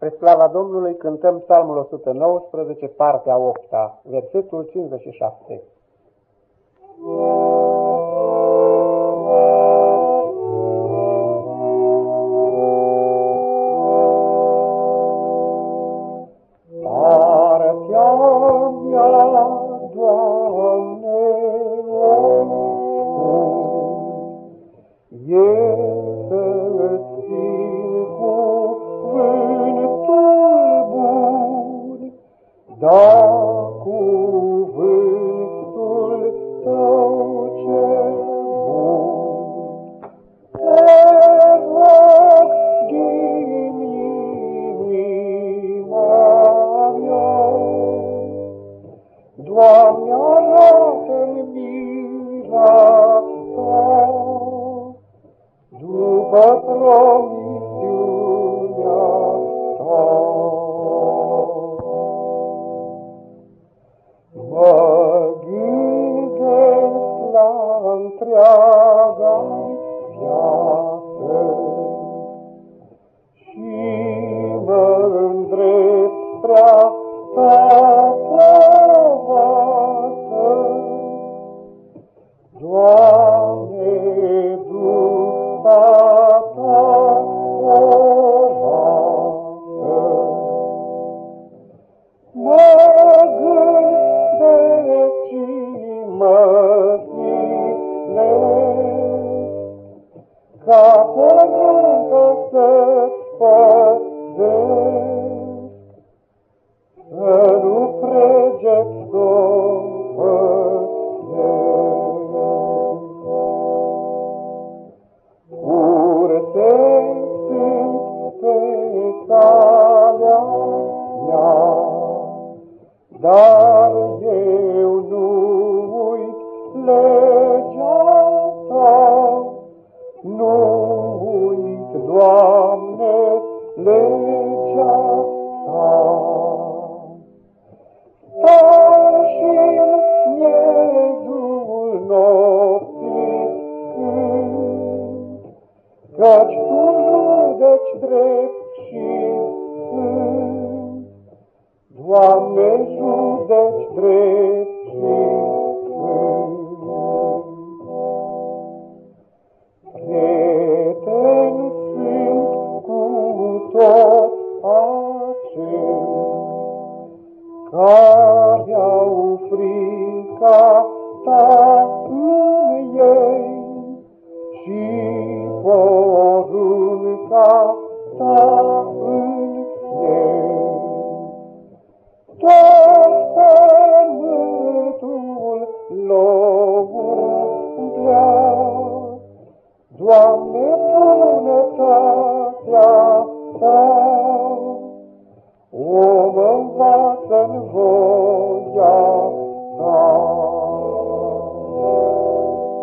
Spre slava Domnului cântăm psalmul 119, partea 8, versetul 57. Partea mea, Doamne, e da cuvântul tău cel bun. Te rog din inima mea, Doamne, arată-mi mila ta, după promis, Dois dar eu nu uit legea ta, nu uit, Doamne, legea ta. Stai și în miezul nopții când, Căci tu judeci drept și sfânt, Doamne, judeci drept și sfânt. Prieten sunt cu tot acei, care au frica ta în ei și porunca ta în ei. toate mâtul lovul vreau. Doamne, bunătatea ta, om învață-n voia